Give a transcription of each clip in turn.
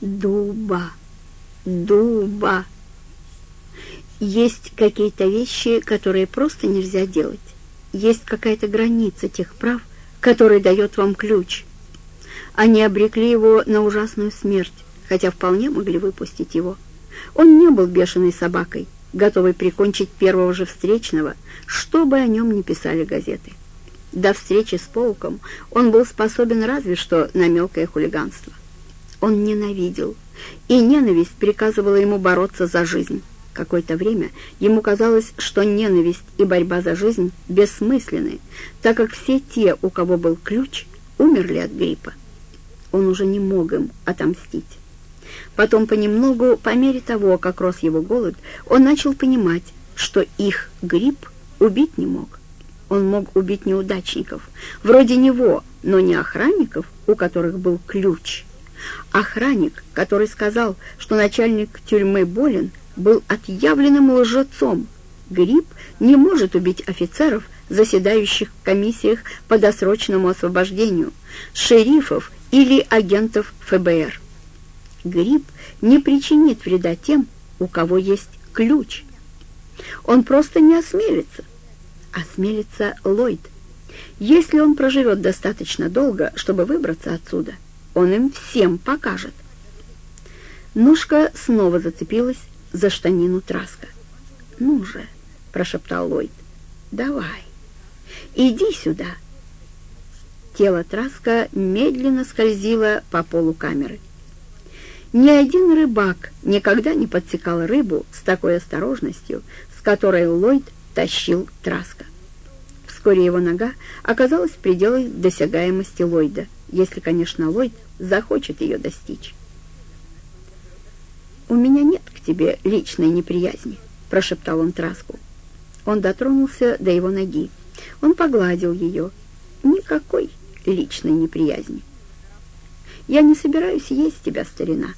дуба, дуба. Есть какие-то вещи, которые просто нельзя делать. Есть какая-то граница тех прав, которые дает вам ключ. Они обрекли его на ужасную смерть, хотя вполне могли выпустить его. Он не был бешеной собакой, готовой прикончить первого же встречного, что бы о нем ни писали газеты. До встречи с Полком он был способен разве что на мелкое хулиганство. Он ненавидел, и ненависть приказывала ему бороться за жизнь. Какое-то время ему казалось, что ненависть и борьба за жизнь бессмысленны, так как все те, у кого был ключ, умерли от гриппа. Он уже не мог им отомстить. Потом понемногу, по мере того, как рос его голод, он начал понимать, что их грипп убить не мог. Он мог убить неудачников, вроде него, но не охранников, у которых был ключ. Охранник, который сказал, что начальник тюрьмы болен, был отъявленным лжецом. Грипп не может убить офицеров, заседающих в комиссиях по досрочному освобождению, шерифов или агентов ФБР. Грипп не причинит вреда тем, у кого есть ключ. Он просто не осмелится – осмелится Ллойд. Если он проживет достаточно долго, чтобы выбраться отсюда, он им всем покажет. Ножка снова зацепилась за штанину Траска. «Ну же», — прошептал Ллойд, — «давай, иди сюда». Тело Траска медленно скользило по полу камеры. Ни один рыбак никогда не подсекал рыбу с такой осторожностью, с которой Ллойд тащил Траска. Вскоре его нога оказалась в пределах досягаемости Ллойда, если, конечно, Ллойд захочет ее достичь. «У меня нет к тебе личной неприязни», — прошептал он Траску. Он дотронулся до его ноги. Он погладил ее. Никакой личной неприязни. «Я не собираюсь есть тебя, старина,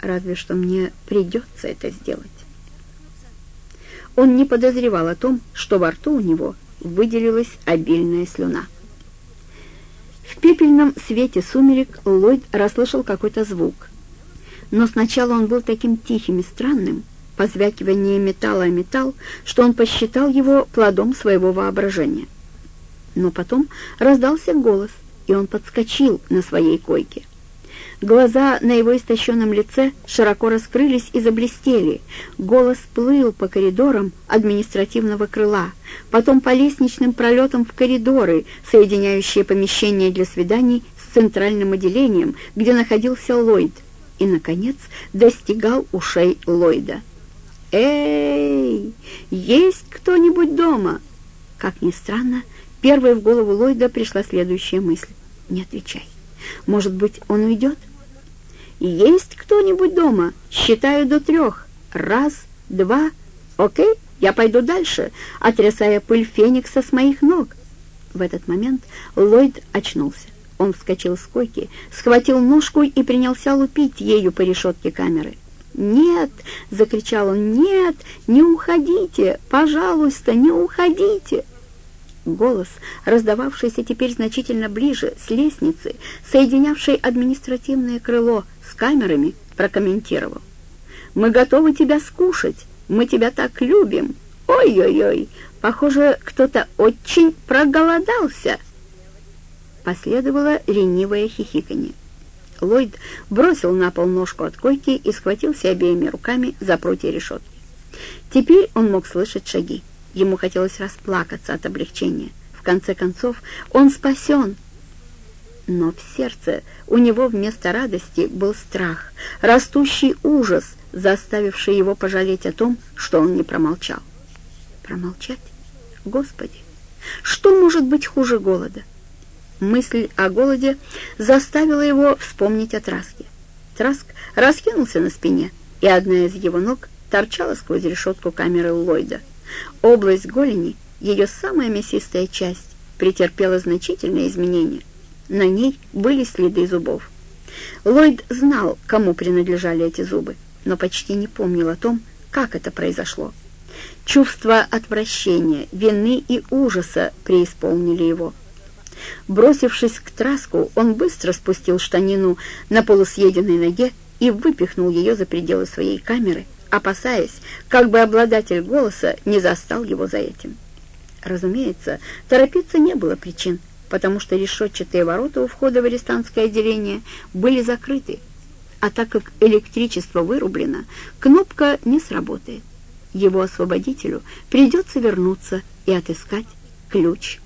разве что мне придется это сделать». Он не подозревал о том, что во рту у него выделилась обильная слюна. В пепельном свете сумерек Ллойд расслышал какой-то звук. Но сначала он был таким тихим и странным, позвякивание металла о металл, что он посчитал его плодом своего воображения. Но потом раздался голос, и он подскочил на своей койке. Глаза на его истощенном лице широко раскрылись и заблестели. Голос плыл по коридорам административного крыла, потом по лестничным пролетам в коридоры, соединяющие помещения для свиданий с центральным отделением, где находился Ллойд, и, наконец, достигал ушей Ллойда. «Эй, есть кто-нибудь дома?» Как ни странно, первой в голову Ллойда пришла следующая мысль. «Не отвечай. Может быть, он уйдет?» «Есть кто-нибудь дома? Считаю до трех. Раз, два. Окей, я пойду дальше, отрясая пыль феникса с моих ног». В этот момент Ллойд очнулся. Он вскочил с койки, схватил ножку и принялся лупить ею по решетке камеры. «Нет!» — закричал он. «Нет! Не уходите! Пожалуйста, не уходите!» Голос, раздававшийся теперь значительно ближе, с лестницы, соединявшей административное крыло с камерами, прокомментировал. «Мы готовы тебя скушать, мы тебя так любим. Ой-ой-ой, похоже, кто-то очень проголодался». Последовало ленивое хихиканье. Ллойд бросил на пол ножку от койки и схватился обеими руками за прутья решетки. Теперь он мог слышать шаги. Ему хотелось расплакаться от облегчения. В конце концов, он спасен. Но в сердце у него вместо радости был страх, растущий ужас, заставивший его пожалеть о том, что он не промолчал. Промолчать? Господи! Что может быть хуже голода? Мысль о голоде заставила его вспомнить о Траске. Траск раскинулся на спине, и одна из его ног торчала сквозь решетку камеры Ллойда. Область голени, ее самая мясистая часть, претерпела значительные изменения. На ней были следы зубов. Ллойд знал, кому принадлежали эти зубы, но почти не помнил о том, как это произошло. Чувство отвращения, вины и ужаса преисполнили его. Бросившись к траску, он быстро спустил штанину на полусъеденной ноге и выпихнул ее за пределы своей камеры, опасаясь, как бы обладатель голоса не застал его за этим. Разумеется, торопиться не было причин, потому что решетчатые ворота у входа в арестантское отделение были закрыты, а так как электричество вырублено, кнопка не сработает. Его освободителю придется вернуться и отыскать ключ